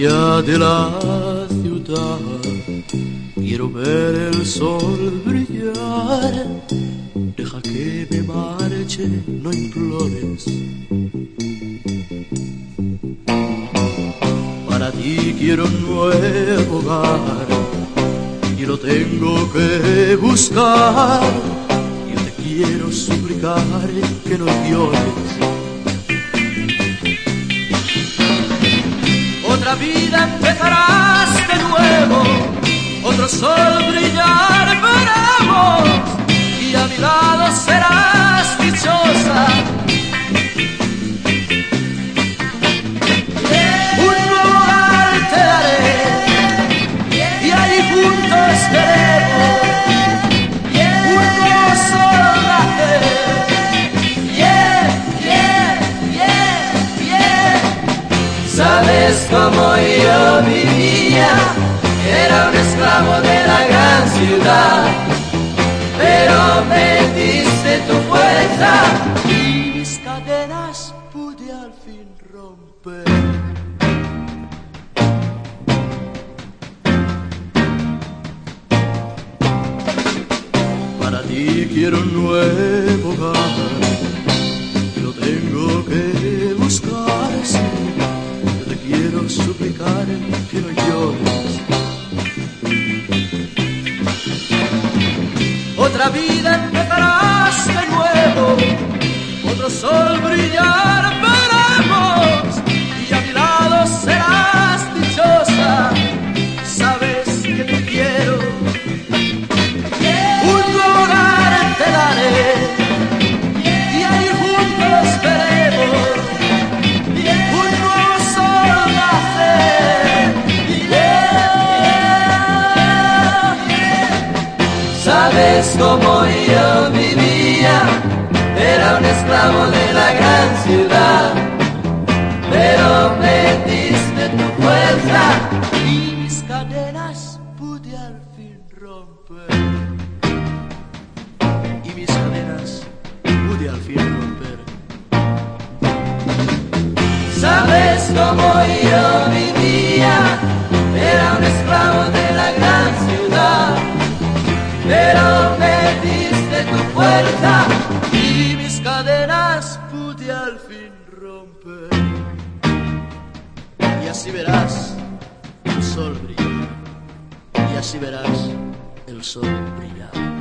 de la ciudad quiero ver el sol brillar. Deja que me marche, no implores. Para ti quiero un nuevo hogar y lo tengo que buscar. Yo te quiero suplicar que no llores vida empezarás Sabes cómo yo vivía, era un esclavo de la gran ciudad, pero me diste tu fuerza y mis cadenas pude al fin romper. Para ti quiero un nuevo hogar Otra vida empezarás de nuevo, otro sol brillar Sabes cómo yo vivía, era un esclavo de la gran ciudad, pero me diste tu fuerza y mis cadenas pude al fin romper. Y mis cadenas pude al fin romper. Sabes cómo yo vivía, era un esclavo de la gran ciudad, Y mis cadenas pude al fin romper. Y así verás el sol brillar. Y así verás el sol brillar.